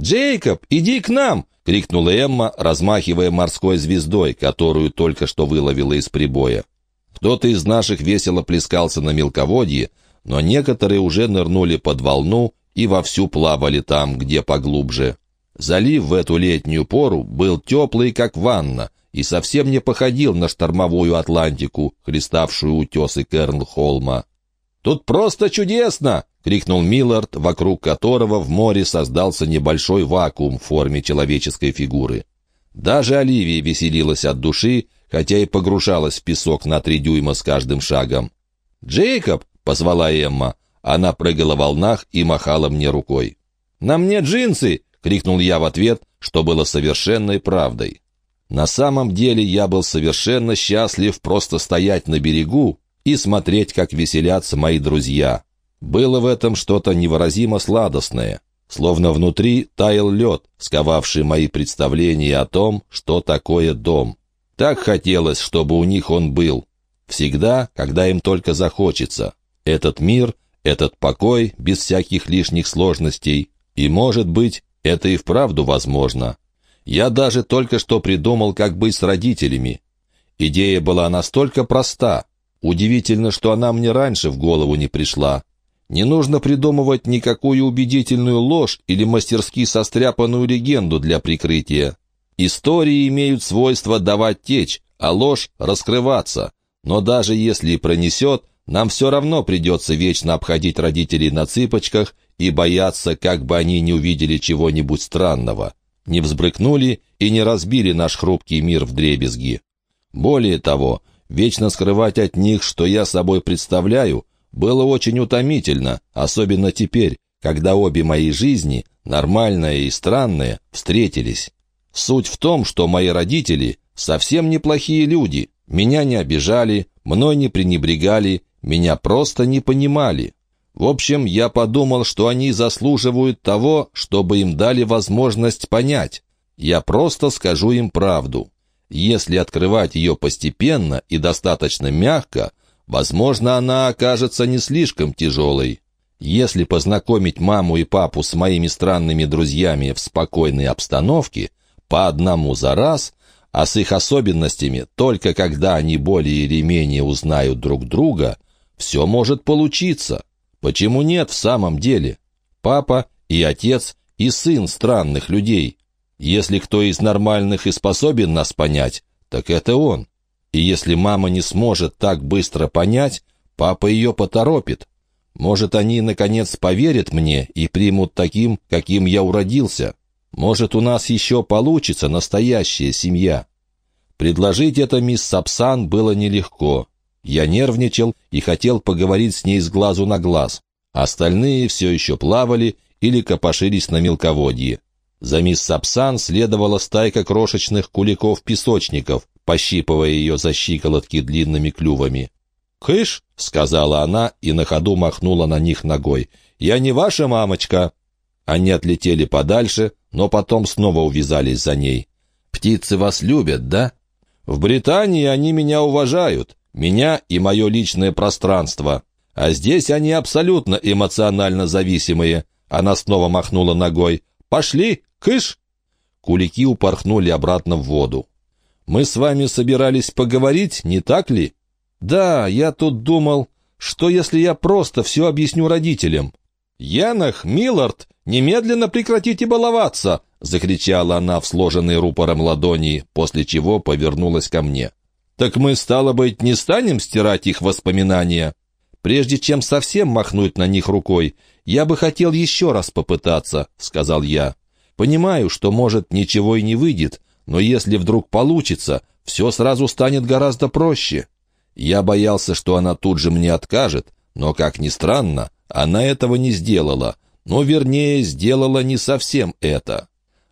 «Джейкоб, иди к нам!» — крикнула Эмма, размахивая морской звездой, которую только что выловила из прибоя. Кто-то из наших весело плескался на мелководье, но некоторые уже нырнули под волну и вовсю плавали там, где поглубже. Залив в эту летнюю пору был теплый, как ванна, и совсем не походил на штормовую Атлантику, хлеставшую утесы Кернхолма. «Тут просто чудесно!» — крикнул Миллард, вокруг которого в море создался небольшой вакуум в форме человеческой фигуры. Даже Оливия веселилась от души, хотя и погружалась в песок на три дюйма с каждым шагом. «Джейкоб!» — позвала Эмма. Она прыгала в волнах и махала мне рукой. «На мне джинсы!» — крикнул я в ответ, что было совершенной правдой. На самом деле я был совершенно счастлив просто стоять на берегу и смотреть, как веселятся мои друзья. Было в этом что-то невыразимо сладостное, словно внутри таял лед, сковавший мои представления о том, что такое дом. Так хотелось, чтобы у них он был. Всегда, когда им только захочется. Этот мир, этот покой, без всяких лишних сложностей. И, может быть, это и вправду возможно. Я даже только что придумал, как быть с родителями. Идея была настолько проста. Удивительно, что она мне раньше в голову не пришла. Не нужно придумывать никакую убедительную ложь или мастерски состряпанную легенду для прикрытия. Истории имеют свойство давать течь, а ложь — раскрываться. Но даже если и пронесет, нам все равно придется вечно обходить родителей на цыпочках и бояться, как бы они не увидели чего-нибудь странного, не взбрыкнули и не разбили наш хрупкий мир в дребезги. Более того, вечно скрывать от них, что я собой представляю, было очень утомительно, особенно теперь, когда обе мои жизни, нормальная и странная, встретились. Суть в том, что мои родители совсем неплохие люди, меня не обижали, мной не пренебрегали, меня просто не понимали. В общем, я подумал, что они заслуживают того, чтобы им дали возможность понять. Я просто скажу им правду. Если открывать ее постепенно и достаточно мягко, Возможно, она окажется не слишком тяжелой. Если познакомить маму и папу с моими странными друзьями в спокойной обстановке, по одному за раз, а с их особенностями только когда они более или менее узнают друг друга, все может получиться. Почему нет в самом деле? Папа и отец и сын странных людей. Если кто из нормальных и способен нас понять, так это он. И если мама не сможет так быстро понять, папа ее поторопит. Может, они, наконец, поверят мне и примут таким, каким я уродился. Может, у нас еще получится настоящая семья. Предложить это мисс Сапсан было нелегко. Я нервничал и хотел поговорить с ней с глазу на глаз. Остальные все еще плавали или копошились на мелководье. За мисс Сапсан следовала стайка крошечных куликов-песочников, пощипывая ее за щиколотки длинными клювами. «Кыш!» — сказала она и на ходу махнула на них ногой. «Я не ваша мамочка!» Они отлетели подальше, но потом снова увязались за ней. «Птицы вас любят, да?» «В Британии они меня уважают, меня и мое личное пространство. А здесь они абсолютно эмоционально зависимые». Она снова махнула ногой. «Пошли, кыш!» Кулики упорхнули обратно в воду. Мы с вами собирались поговорить, не так ли? Да, я тут думал, что если я просто все объясню родителям? Янах, Миллард, немедленно прекратите баловаться, закричала она в сложенной рупором ладони, после чего повернулась ко мне. Так мы, стало быть, не станем стирать их воспоминания? Прежде чем совсем махнуть на них рукой, я бы хотел еще раз попытаться, сказал я. Понимаю, что, может, ничего и не выйдет, но если вдруг получится, все сразу станет гораздо проще. Я боялся, что она тут же мне откажет, но, как ни странно, она этого не сделала. Но, вернее, сделала не совсем это.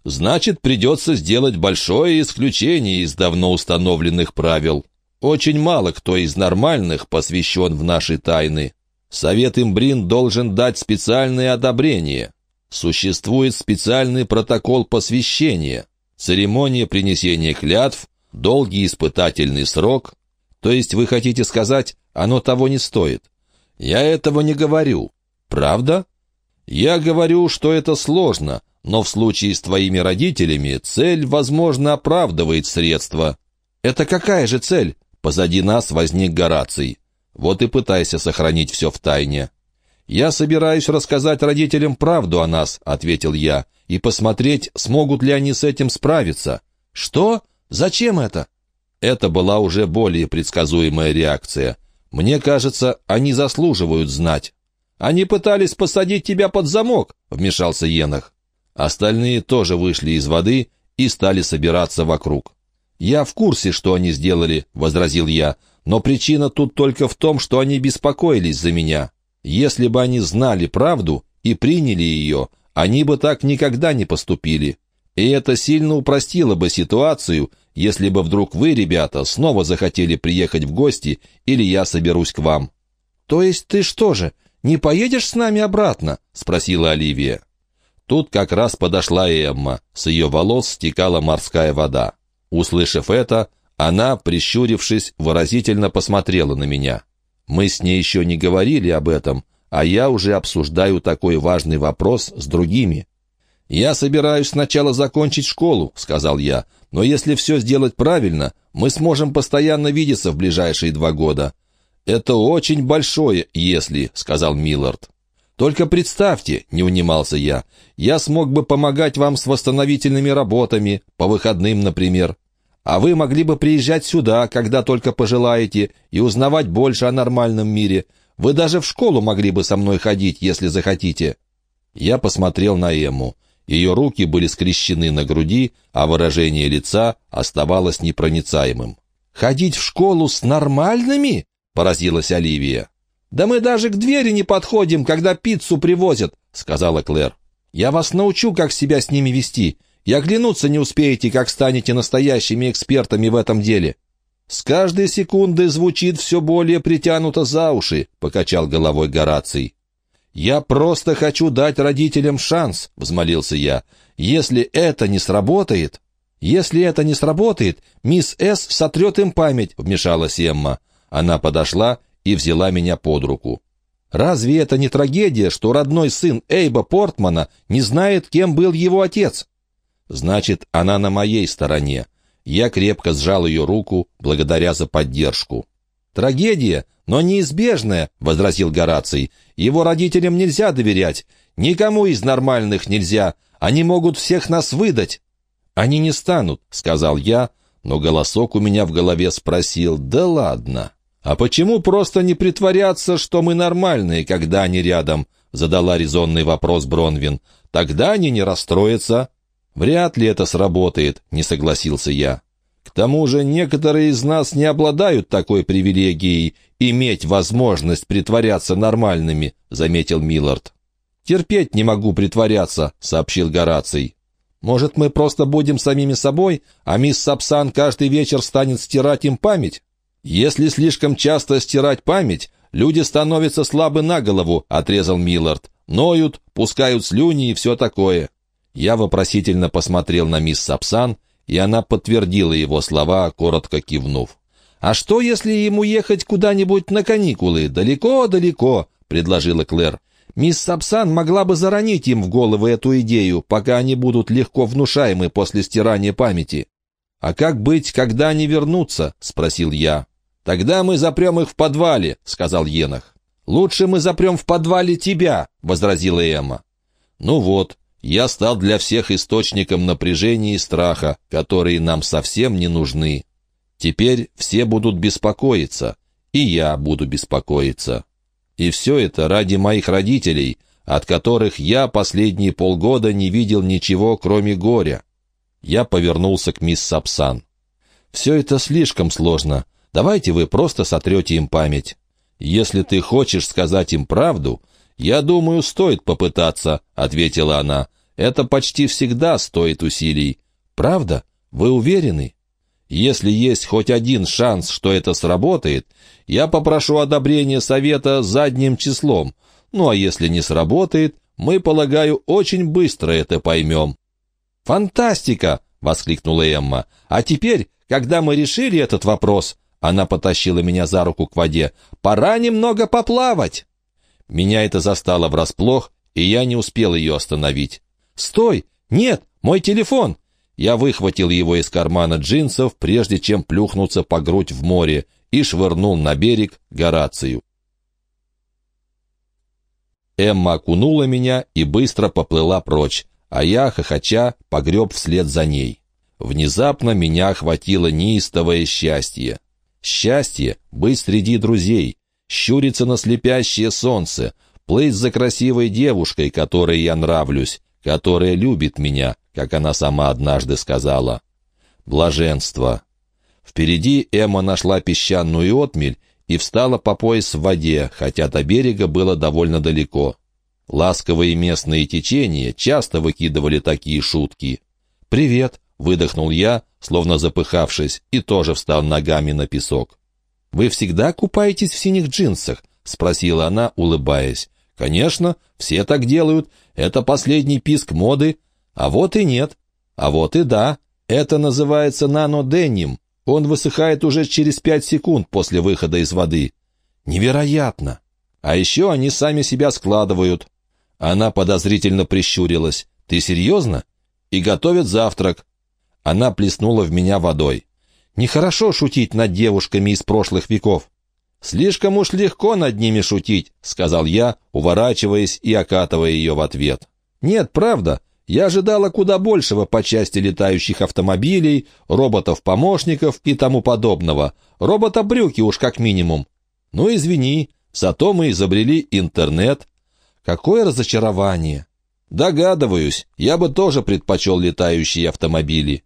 Значит, придется сделать большое исключение из давно установленных правил. Очень мало кто из нормальных посвящен в наши тайны. Совет Имбрин должен дать специальное одобрение. Существует специальный протокол посвящения. Церемония принесения клятв, долгий испытательный срок. То есть вы хотите сказать, оно того не стоит? Я этого не говорю. Правда? Я говорю, что это сложно, но в случае с твоими родителями цель, возможно, оправдывает средства». «Это какая же цель?» Позади нас возник Гораций. Вот и пытайся сохранить все в тайне. «Я собираюсь рассказать родителям правду о нас», — ответил я, «и посмотреть, смогут ли они с этим справиться». «Что? Зачем это?» Это была уже более предсказуемая реакция. «Мне кажется, они заслуживают знать». «Они пытались посадить тебя под замок», — вмешался Енах. Остальные тоже вышли из воды и стали собираться вокруг. «Я в курсе, что они сделали», — возразил я, «но причина тут только в том, что они беспокоились за меня. Если бы они знали правду и приняли ее, они бы так никогда не поступили. И это сильно упростило бы ситуацию, если бы вдруг вы, ребята, снова захотели приехать в гости или я соберусь к вам». «То есть ты что же, не поедешь с нами обратно?» — спросила Оливия. Тут как раз подошла Эмма. С ее волос стекала морская вода. Услышав это, она, прищурившись, выразительно посмотрела на меня. Мы с ней еще не говорили об этом, а я уже обсуждаю такой важный вопрос с другими. «Я собираюсь сначала закончить школу», — сказал я, «но если все сделать правильно, мы сможем постоянно видеться в ближайшие два года». «Это очень большое «если», — сказал Миллард. «Только представьте», — не унимался я, — «я смог бы помогать вам с восстановительными работами, по выходным, например. А вы могли бы приезжать сюда, когда только пожелаете, и узнавать больше о нормальном мире. Вы даже в школу могли бы со мной ходить, если захотите». Я посмотрел на Эмму. Ее руки были скрещены на груди, а выражение лица оставалось непроницаемым. «Ходить в школу с нормальными?» — поразилась Оливия. «Да мы даже к двери не подходим, когда пиццу привозят», — сказала Клэр. «Я вас научу, как себя с ними вести. И оглянуться не успеете, как станете настоящими экспертами в этом деле». «С каждой секунды звучит все более притянуто за уши», — покачал головой Гораций. «Я просто хочу дать родителям шанс», — взмолился я. «Если это не сработает...» «Если это не сработает, мисс С. сотрет им память», — вмешалась Эмма. Она подошла и взяла меня под руку. «Разве это не трагедия, что родной сын Эйба Портмана не знает, кем был его отец?» «Значит, она на моей стороне». Я крепко сжал ее руку, благодаря за поддержку. «Трагедия, но неизбежная», — возразил Гораций. «Его родителям нельзя доверять. Никому из нормальных нельзя. Они могут всех нас выдать». «Они не станут», — сказал я, но голосок у меня в голове спросил «Да ладно». «А почему просто не притворяться, что мы нормальные, когда они рядом?» — задала резонный вопрос Бронвин. «Тогда они не расстроятся». «Вряд ли это сработает», — не согласился я. «К тому же некоторые из нас не обладают такой привилегией иметь возможность притворяться нормальными», — заметил Миллард. «Терпеть не могу притворяться», — сообщил Гораций. «Может, мы просто будем самими собой, а мисс Сапсан каждый вечер станет стирать им память?» «Если слишком часто стирать память, люди становятся слабы на голову», — отрезал Миллард. «Ноют, пускают слюни и все такое». Я вопросительно посмотрел на мисс Сапсан, и она подтвердила его слова, коротко кивнув. «А что, если ему ехать куда-нибудь на каникулы? Далеко-далеко», — предложила Клэр. «Мисс Сапсан могла бы заронить им в головы эту идею, пока они будут легко внушаемы после стирания памяти». «А как быть, когда они вернутся?» — спросил я. «Тогда мы запрем их в подвале», — сказал Енах. «Лучше мы запрем в подвале тебя», — возразила Эмма. «Ну вот, я стал для всех источником напряжения и страха, которые нам совсем не нужны. Теперь все будут беспокоиться, и я буду беспокоиться. И все это ради моих родителей, от которых я последние полгода не видел ничего, кроме горя. Я повернулся к мисс Сапсан. «Все это слишком сложно. Давайте вы просто сотрете им память. Если ты хочешь сказать им правду, я думаю, стоит попытаться», — ответила она. «Это почти всегда стоит усилий. Правда? Вы уверены?» Если есть хоть один шанс, что это сработает, я попрошу одобрения совета задним числом. Ну а если не сработает, мы, полагаю, очень быстро это поймем. «Фантастика!» — воскликнула Эмма. «А теперь, когда мы решили этот вопрос...» Она потащила меня за руку к воде. «Пора немного поплавать!» Меня это застало врасплох, и я не успел ее остановить. «Стой! Нет! Мой телефон!» Я выхватил его из кармана джинсов, прежде чем плюхнуться по грудь в море, и швырнул на берег Горацию. Эмма окунула меня и быстро поплыла прочь, а я, хохоча, погреб вслед за ней. Внезапно меня охватило неистовое счастье. Счастье — быть среди друзей, щуриться на слепящее солнце, плыть за красивой девушкой, которой я нравлюсь, которая любит меня, как она сама однажды сказала. Блаженство. Впереди Эмма нашла песчаную отмель и встала по пояс в воде, хотя до берега было довольно далеко. Ласковые местные течения часто выкидывали такие шутки. «Привет!» — выдохнул я, словно запыхавшись, и тоже встал ногами на песок. «Вы всегда купаетесь в синих джинсах?» — спросила она, улыбаясь. «Конечно, все так делают. Это последний писк моды. А вот и нет. А вот и да. Это называется наноденим. Он высыхает уже через пять секунд после выхода из воды. Невероятно! А еще они сами себя складывают. Она подозрительно прищурилась. «Ты серьезно?» «И готовят завтрак». Она плеснула в меня водой. «Нехорошо шутить над девушками из прошлых веков». «Слишком уж легко над ними шутить», — сказал я, уворачиваясь и окатывая ее в ответ. «Нет, правда. Я ожидала куда большего по части летающих автомобилей, роботов-помощников и тому подобного. Робота-брюки уж как минимум. Ну, извини, зато мы изобрели интернет. Какое разочарование! Догадываюсь, я бы тоже предпочел летающие автомобили.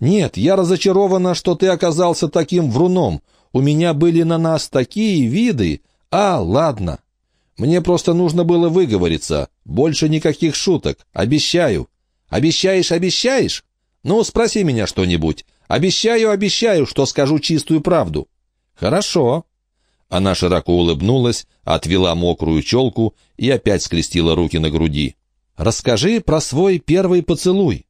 Нет, я разочарована, что ты оказался таким вруном. У меня были на нас такие виды. А, ладно, мне просто нужно было выговориться. Больше никаких шуток. Обещаю. Обещаешь, обещаешь? Ну, спроси меня что-нибудь. Обещаю, обещаю, что скажу чистую правду. Хорошо. Она широко улыбнулась, отвела мокрую челку и опять скрестила руки на груди. «Расскажи про свой первый поцелуй».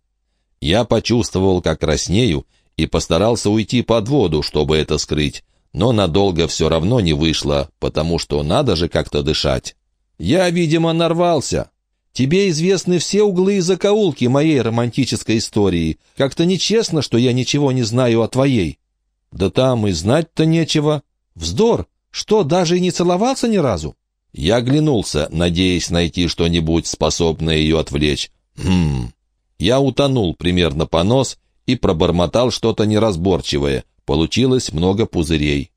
Я почувствовал, как краснею, и постарался уйти под воду, чтобы это скрыть но надолго все равно не вышло, потому что надо же как-то дышать. Я, видимо, нарвался. Тебе известны все углы и закоулки моей романтической истории. Как-то нечестно, что я ничего не знаю о твоей. Да там и знать-то нечего. Вздор! Что, даже и не целовался ни разу? Я оглянулся, надеясь найти что-нибудь, способное ее отвлечь. Хм... Я утонул примерно по нос и пробормотал что-то неразборчивое, Получилось много пузырей.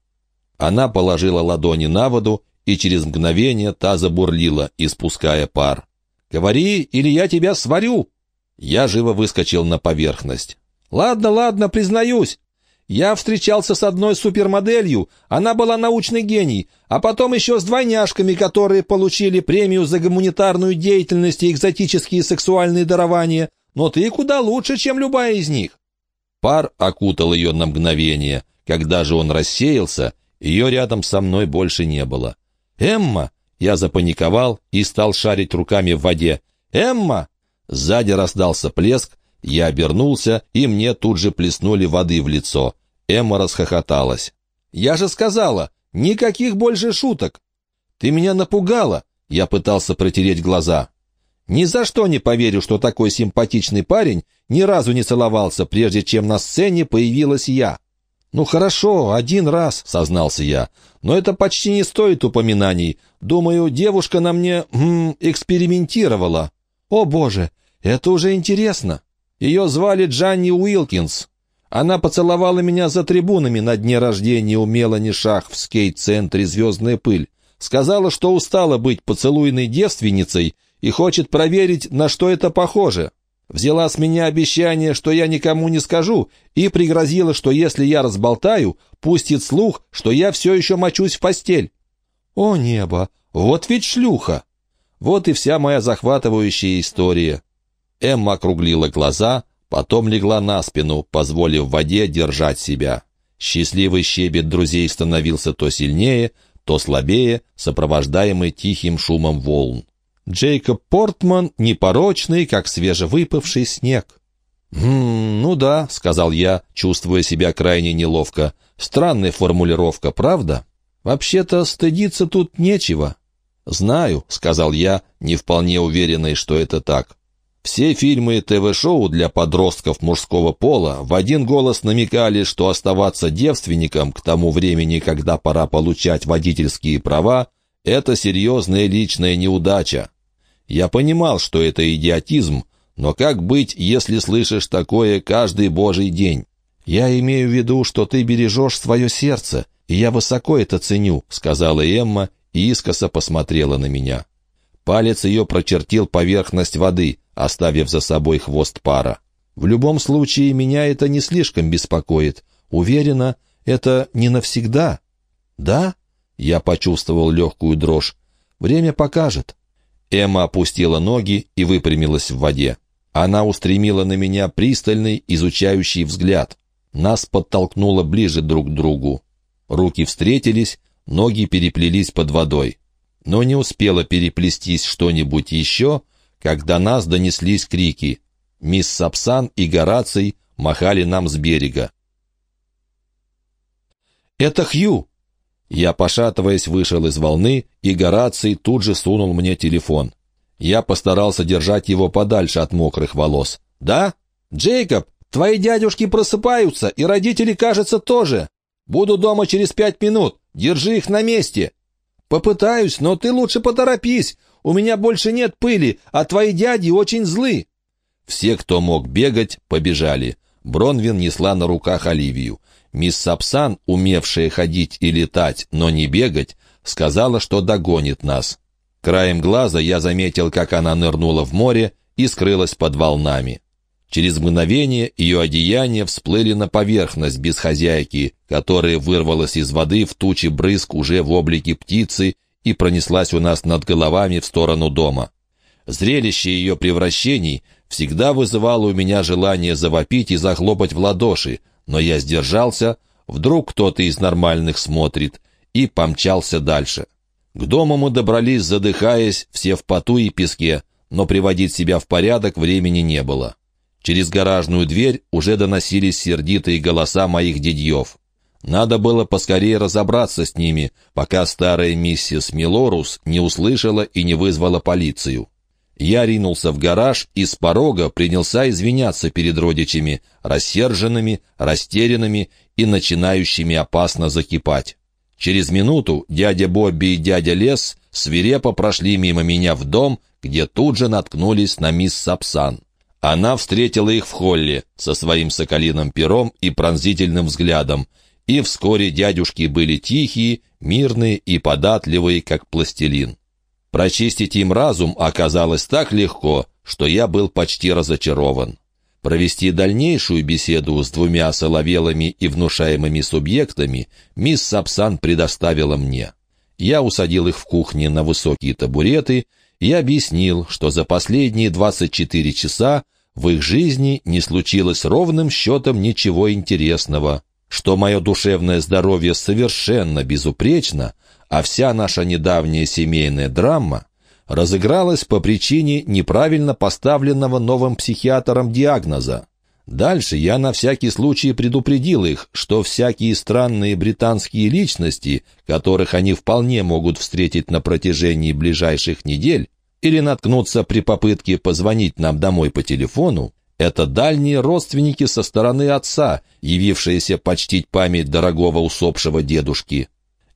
Она положила ладони на воду, и через мгновение та забурлила, испуская пар. «Говори, или я тебя сварю!» Я живо выскочил на поверхность. «Ладно, ладно, признаюсь. Я встречался с одной супермоделью, она была научный гений, а потом еще с двойняшками, которые получили премию за гуманитарную деятельность и экзотические сексуальные дарования. Но ты куда лучше, чем любая из них. Пар окутал ее на мгновение. Когда же он рассеялся, ее рядом со мной больше не было. «Эмма!» Я запаниковал и стал шарить руками в воде. «Эмма!» Сзади раздался плеск, я обернулся, и мне тут же плеснули воды в лицо. Эмма расхохоталась. «Я же сказала, никаких больше шуток!» «Ты меня напугала!» Я пытался протереть глаза. Ни за что не поверю, что такой симпатичный парень ни разу не целовался, прежде чем на сцене появилась я. «Ну хорошо, один раз», — сознался я, — «но это почти не стоит упоминаний. Думаю, девушка на мне м, экспериментировала». «О боже, это уже интересно». Ее звали Джанни Уилкинс. Она поцеловала меня за трибунами на дне рождения у Мелани Шах в скейт-центре «Звездная пыль». Сказала, что устала быть поцелуйной девственницей и хочет проверить, на что это похоже. Взяла с меня обещание, что я никому не скажу, и пригрозила, что если я разболтаю, пустит слух, что я все еще мочусь в постель. О небо, вот ведь шлюха! Вот и вся моя захватывающая история. Эмма округлила глаза, потом легла на спину, позволив воде держать себя. Счастливый щебет друзей становился то сильнее, то слабее, сопровождаемый тихим шумом волн. Джейкоб Портман непорочный, как свежевыпавший снег. «Хм, ну да», — сказал я, чувствуя себя крайне неловко. «Странная формулировка, правда? Вообще-то стыдиться тут нечего». «Знаю», — сказал я, не вполне уверенный, что это так. Все фильмы и ТВ-шоу для подростков мужского пола в один голос намекали, что оставаться девственником к тому времени, когда пора получать водительские права, это серьезная личная неудача. Я понимал, что это идиотизм, но как быть, если слышишь такое каждый божий день? «Я имею в виду, что ты бережешь свое сердце, и я высоко это ценю», — сказала Эмма и искоса посмотрела на меня. Палец ее прочертил поверхность воды, оставив за собой хвост пара. «В любом случае, меня это не слишком беспокоит. Уверена, это не навсегда». «Да?» — я почувствовал легкую дрожь. «Время покажет». Эмма опустила ноги и выпрямилась в воде. Она устремила на меня пристальный, изучающий взгляд. Нас подтолкнуло ближе друг к другу. Руки встретились, ноги переплелись под водой. Но не успело переплестись что-нибудь еще, как до нас донеслись крики. Мисс Сапсан и Гораций махали нам с берега. «Это Хью!» Я, пошатываясь, вышел из волны, и Гораций тут же сунул мне телефон. Я постарался держать его подальше от мокрых волос. «Да? Джейкоб, твои дядюшки просыпаются, и родители, кажется, тоже. Буду дома через пять минут. Держи их на месте». «Попытаюсь, но ты лучше поторопись. У меня больше нет пыли, а твои дяди очень злы». Все, кто мог бегать, побежали. Бронвин несла на руках Оливию. Мисс Сапсан, умевшая ходить и летать, но не бегать, сказала, что догонит нас. Краем глаза я заметил, как она нырнула в море и скрылась под волнами. Через мгновение ее одеяния всплыли на поверхность без хозяйки, которая вырвалась из воды в тучи брызг уже в облике птицы и пронеслась у нас над головами в сторону дома. Зрелище ее превращений всегда вызывало у меня желание завопить и захлопать в ладоши, но я сдержался, вдруг кто-то из нормальных смотрит, и помчался дальше. К дому мы добрались, задыхаясь, все в поту и песке, но приводить себя в порядок времени не было. Через гаражную дверь уже доносились сердитые голоса моих дядьев. Надо было поскорее разобраться с ними, пока старая миссис Милорус не услышала и не вызвала полицию. Я ринулся в гараж и с порога принялся извиняться перед родичами, рассерженными, растерянными и начинающими опасно закипать. Через минуту дядя Бобби и дядя Лес свирепо прошли мимо меня в дом, где тут же наткнулись на мисс Сапсан. Она встретила их в холле со своим соколиным пером и пронзительным взглядом, и вскоре дядюшки были тихие, мирные и податливые, как пластилин. Прочистить им разум оказалось так легко, что я был почти разочарован. Провести дальнейшую беседу с двумя соловелыми и внушаемыми субъектами мисс Сапсан предоставила мне. Я усадил их в кухне на высокие табуреты и объяснил, что за последние 24 часа в их жизни не случилось ровным счетом ничего интересного, что мое душевное здоровье совершенно безупречно, а вся наша недавняя семейная драма разыгралась по причине неправильно поставленного новым психиатром диагноза. Дальше я на всякий случай предупредил их, что всякие странные британские личности, которых они вполне могут встретить на протяжении ближайших недель, или наткнуться при попытке позвонить нам домой по телефону, это дальние родственники со стороны отца, явившиеся почтить память дорогого усопшего дедушки.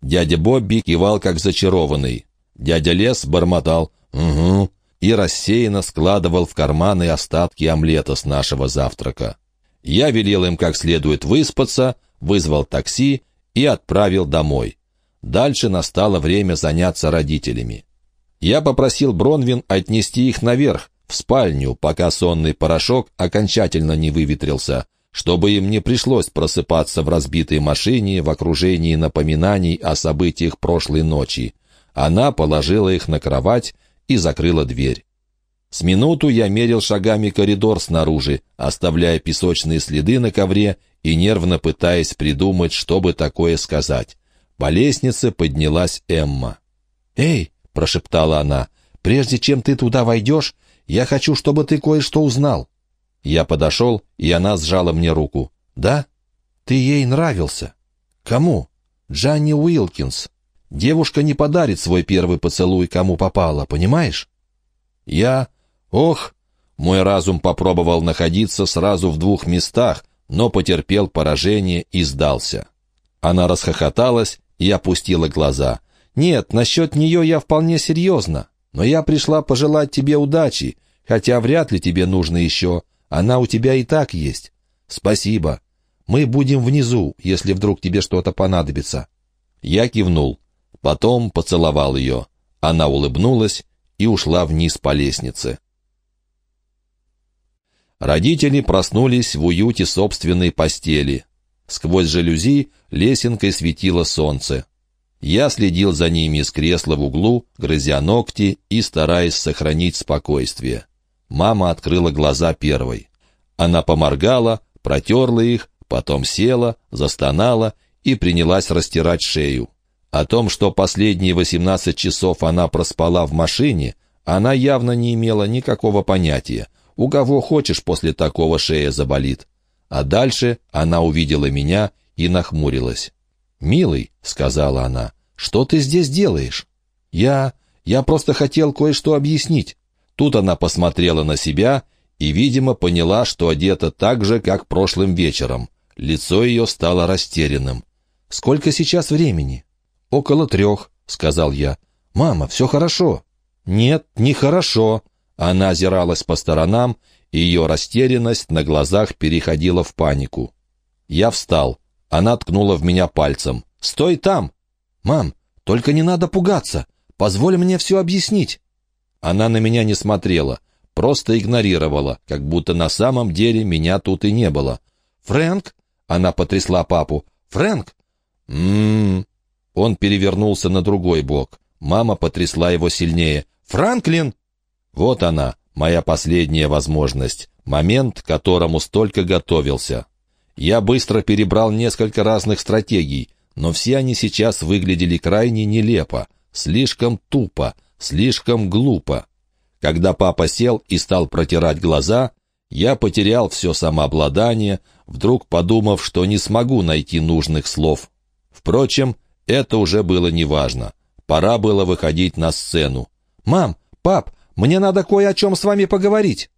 Дядя Бобби кивал как зачарованный. Дядя Лес бормотал «Угу» и рассеянно складывал в карманы остатки омлета с нашего завтрака. Я велел им как следует выспаться, вызвал такси и отправил домой. Дальше настало время заняться родителями. Я попросил Бронвин отнести их наверх, в спальню, пока сонный порошок окончательно не выветрился, чтобы им не пришлось просыпаться в разбитой машине в окружении напоминаний о событиях прошлой ночи. Она положила их на кровать и закрыла дверь. С минуту я мерил шагами коридор снаружи, оставляя песочные следы на ковре и нервно пытаясь придумать, что бы такое сказать. По лестнице поднялась Эмма. «Эй!» — прошептала она. «Прежде чем ты туда войдешь, я хочу, чтобы ты кое-что узнал». Я подошел, и она сжала мне руку. «Да? Ты ей нравился». «Кому?» «Джанни Уилкинс. Девушка не подарит свой первый поцелуй, кому попало, понимаешь?» «Я... Ох, Мой разум попробовал находиться сразу в двух местах, но потерпел поражение и сдался. Она расхохоталась и опустила глаза. «Нет, насчет нее я вполне серьезно. Но я пришла пожелать тебе удачи, хотя вряд ли тебе нужно еще. Она у тебя и так есть. Спасибо. Мы будем внизу, если вдруг тебе что-то понадобится». Я кивнул. Потом поцеловал ее. Она улыбнулась и ушла вниз по лестнице. Родители проснулись в уюте собственной постели. Сквозь жалюзи лесенкой светило солнце. Я следил за ними из кресла в углу, грызя ногти и стараясь сохранить спокойствие. Мама открыла глаза первой. Она поморгала, протерла их, потом села, застонала и принялась растирать шею. О том, что последние 18 часов она проспала в машине, она явно не имела никакого понятия. У кого хочешь после такого шея заболит. А дальше она увидела меня и нахмурилась. «Милый», — сказала она, — «что ты здесь делаешь?» «Я... я просто хотел кое-что объяснить». Тут она посмотрела на себя и, видимо, поняла, что одета так же, как прошлым вечером. Лицо ее стало растерянным. «Сколько сейчас времени?» «Около трех», — сказал я. «Мама, все хорошо». «Нет, нехорошо». Она озиралась по сторонам, и ее растерянность на глазах переходила в панику. Я встал. Она ткнула в меня пальцем. «Стой там!» «Мам, только не надо пугаться. Позволь мне все объяснить». Она на меня не смотрела, просто игнорировала, как будто на самом деле меня тут и не было. «Фрэнк?» — она потрясла папу. «Фрэнк?» «М-м-м». Он перевернулся на другой бок. Мама потрясла его сильнее. «Франклин!» Вот она, моя последняя возможность, момент, к которому столько готовился. Я быстро перебрал несколько разных стратегий, но все они сейчас выглядели крайне нелепо, слишком тупо, слишком глупо. Когда папа сел и стал протирать глаза, я потерял все самообладание, вдруг подумав, что не смогу найти нужных слов. Впрочем, это уже было неважно. Пора было выходить на сцену. «Мам, пап, мне надо кое о чем с вами поговорить».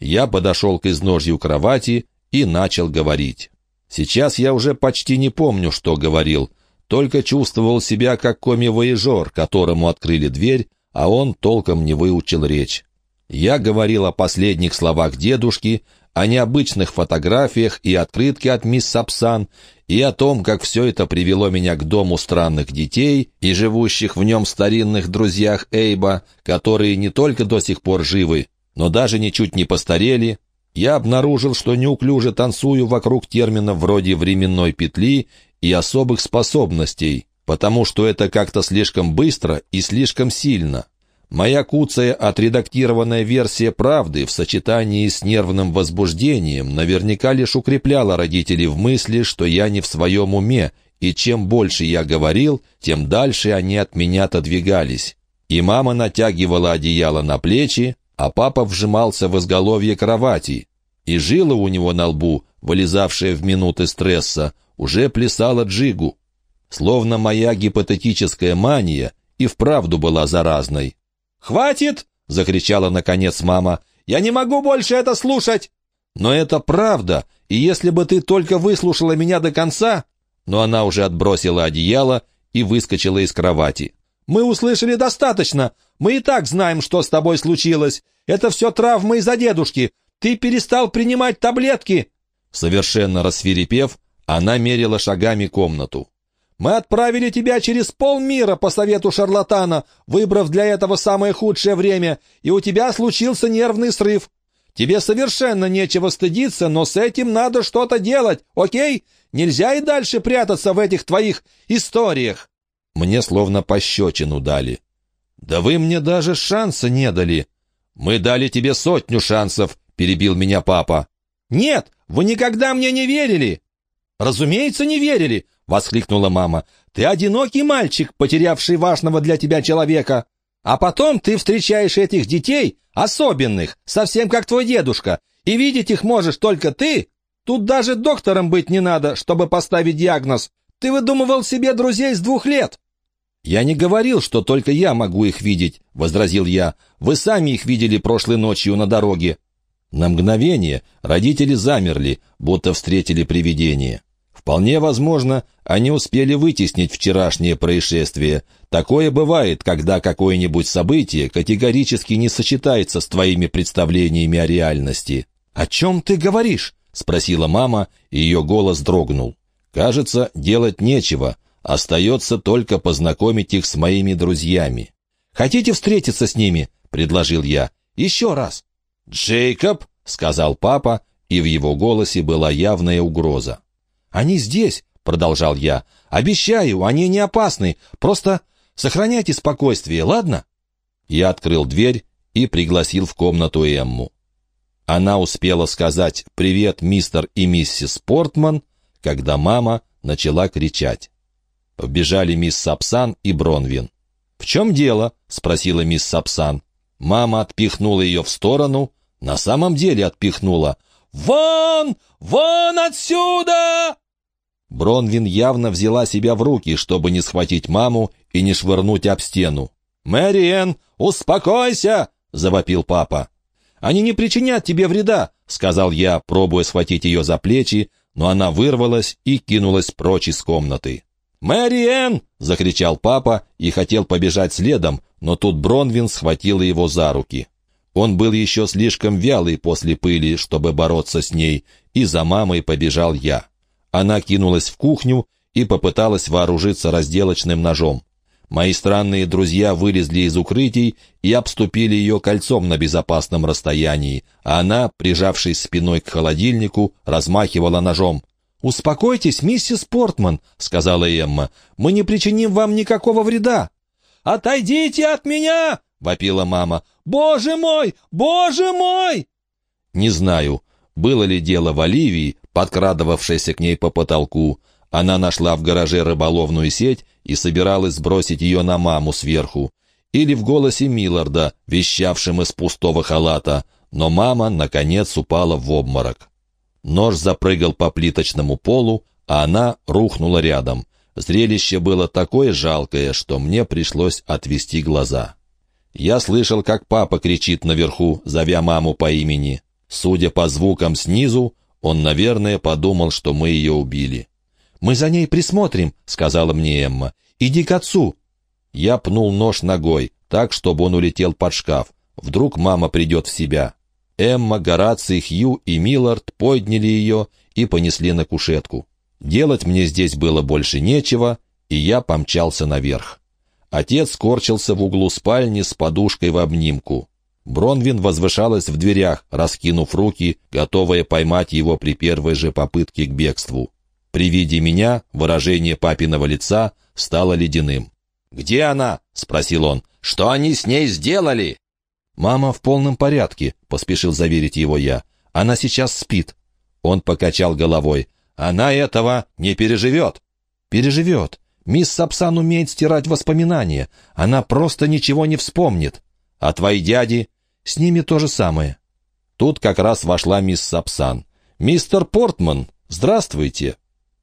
Я подошел к изножью кровати и начал говорить. Сейчас я уже почти не помню, что говорил, только чувствовал себя как коми-воежор, которому открыли дверь, а он толком не выучил речь. Я говорил о последних словах дедушки, о необычных фотографиях и открытке от мисс Сапсан, и о том, как все это привело меня к дому странных детей и живущих в нем старинных друзьях Эйба, которые не только до сих пор живы, но даже ничуть не постарели, я обнаружил, что неуклюже танцую вокруг терминов вроде временной петли и особых способностей, потому что это как-то слишком быстро и слишком сильно. Моя куцая отредактированная версия правды в сочетании с нервным возбуждением наверняка лишь укрепляла родителей в мысли, что я не в своем уме, и чем больше я говорил, тем дальше они от меня отодвигались. И мама натягивала одеяло на плечи, а папа вжимался в изголовье кровати, и жила у него на лбу, вылезавшая в минуты стресса, уже плясала джигу. Словно моя гипотетическая мания и вправду была заразной. «Хватит!» — закричала наконец мама. «Я не могу больше это слушать!» «Но это правда, и если бы ты только выслушала меня до конца...» Но она уже отбросила одеяло и выскочила из кровати. «Мы услышали достаточно. Мы и так знаем, что с тобой случилось. Это все травмы из-за дедушки. Ты перестал принимать таблетки!» Совершенно рассверепев, она мерила шагами комнату. Мы отправили тебя через полмира по совету шарлатана, выбрав для этого самое худшее время, и у тебя случился нервный срыв. Тебе совершенно нечего стыдиться, но с этим надо что-то делать, окей? Нельзя и дальше прятаться в этих твоих историях». Мне словно пощечину дали. «Да вы мне даже шанса не дали». «Мы дали тебе сотню шансов», — перебил меня папа. «Нет, вы никогда мне не верили». «Разумеется, не верили. — воскликнула мама. «Ты одинокий мальчик, потерявший важного для тебя человека. А потом ты встречаешь этих детей, особенных, совсем как твой дедушка, и видеть их можешь только ты. Тут даже доктором быть не надо, чтобы поставить диагноз. Ты выдумывал себе друзей с двух лет». «Я не говорил, что только я могу их видеть», — возразил я. «Вы сами их видели прошлой ночью на дороге». На мгновение родители замерли, будто встретили привидение. Вполне возможно, они успели вытеснить вчерашнее происшествие. Такое бывает, когда какое-нибудь событие категорически не сочетается с твоими представлениями о реальности. «О чем ты говоришь?» — спросила мама, и ее голос дрогнул. «Кажется, делать нечего. Остается только познакомить их с моими друзьями». «Хотите встретиться с ними?» — предложил я. «Еще раз». «Джейкоб!» — сказал папа, и в его голосе была явная угроза. «Они здесь!» — продолжал я. «Обещаю, они не опасны. Просто сохраняйте спокойствие, ладно?» Я открыл дверь и пригласил в комнату Эмму. Она успела сказать «Привет, мистер и миссис Портман», когда мама начала кричать. Вбежали мисс Сапсан и Бронвин. «В чем дело?» — спросила мисс Сапсан. Мама отпихнула ее в сторону, на самом деле отпихнула. «Вон! Вон отсюда!» Бронвин явно взяла себя в руки, чтобы не схватить маму и не швырнуть об стену. «Мэриэн, успокойся!» — завопил папа. «Они не причинят тебе вреда», — сказал я, пробуя схватить ее за плечи, но она вырвалась и кинулась прочь из комнаты. «Мэриэн!» — закричал папа и хотел побежать следом, но тут Бронвин схватила его за руки. Он был еще слишком вялый после пыли, чтобы бороться с ней, и за мамой побежал я. Она кинулась в кухню и попыталась вооружиться разделочным ножом. Мои странные друзья вылезли из укрытий и обступили ее кольцом на безопасном расстоянии, а она, прижавшись спиной к холодильнику, размахивала ножом. «Успокойтесь, миссис Портман», — сказала Эмма. «Мы не причиним вам никакого вреда». «Отойдите от меня!» — вопила мама. «Боже мой! Боже мой!» Не знаю, было ли дело в Оливии, подкрадывавшейся к ней по потолку. Она нашла в гараже рыболовную сеть и собиралась сбросить ее на маму сверху. Или в голосе Милларда, вещавшем из пустого халата. Но мама, наконец, упала в обморок. Нож запрыгал по плиточному полу, а она рухнула рядом. Зрелище было такое жалкое, что мне пришлось отвести глаза. Я слышал, как папа кричит наверху, зовя маму по имени. Судя по звукам снизу, он, наверное, подумал, что мы ее убили. «Мы за ней присмотрим», — сказала мне Эмма. «Иди к отцу». Я пнул нож ногой, так, чтобы он улетел под шкаф. Вдруг мама придет в себя. Эмма, Гораций, Хью и Миллард подняли ее и понесли на кушетку. Делать мне здесь было больше нечего, и я помчался наверх. Отец скорчился в углу спальни с подушкой в обнимку. Бронвин возвышалась в дверях, раскинув руки, готовая поймать его при первой же попытке к бегству. При виде меня выражение папиного лица стало ледяным. «Где она?» — спросил он. «Что они с ней сделали?» «Мама в полном порядке», — поспешил заверить его я. «Она сейчас спит». Он покачал головой. Она этого не переживет». «Переживет. Мисс Сапсан умеет стирать воспоминания. Она просто ничего не вспомнит. А твои дяди?» «С ними то же самое». Тут как раз вошла мисс Сапсан. «Мистер Портман, здравствуйте!»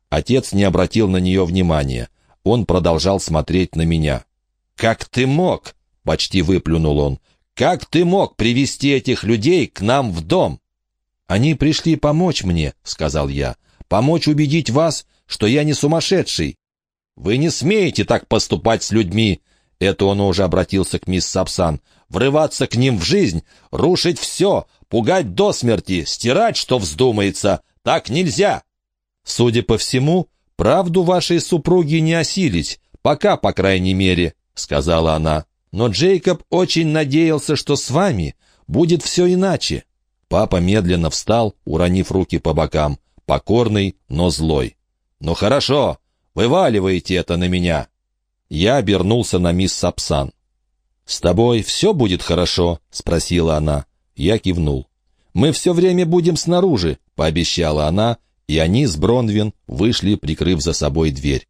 Отец не обратил на нее внимания. Он продолжал смотреть на меня. «Как ты мог?» — почти выплюнул он. «Как ты мог привести этих людей к нам в дом?» «Они пришли помочь мне», — сказал я помочь убедить вас, что я не сумасшедший. Вы не смеете так поступать с людьми. Это он уже обратился к мисс Сапсан. Врываться к ним в жизнь, рушить все, пугать до смерти, стирать, что вздумается. Так нельзя. Судя по всему, правду вашей супруги не осилить, пока, по крайней мере, — сказала она. Но Джейкоб очень надеялся, что с вами будет все иначе. Папа медленно встал, уронив руки по бокам покорный, но злой. «Ну хорошо, вываливайте это на меня!» Я обернулся на мисс Сапсан. «С тобой все будет хорошо?» — спросила она. Я кивнул. «Мы все время будем снаружи», — пообещала она, и они с Бронвин вышли, прикрыв за собой дверь.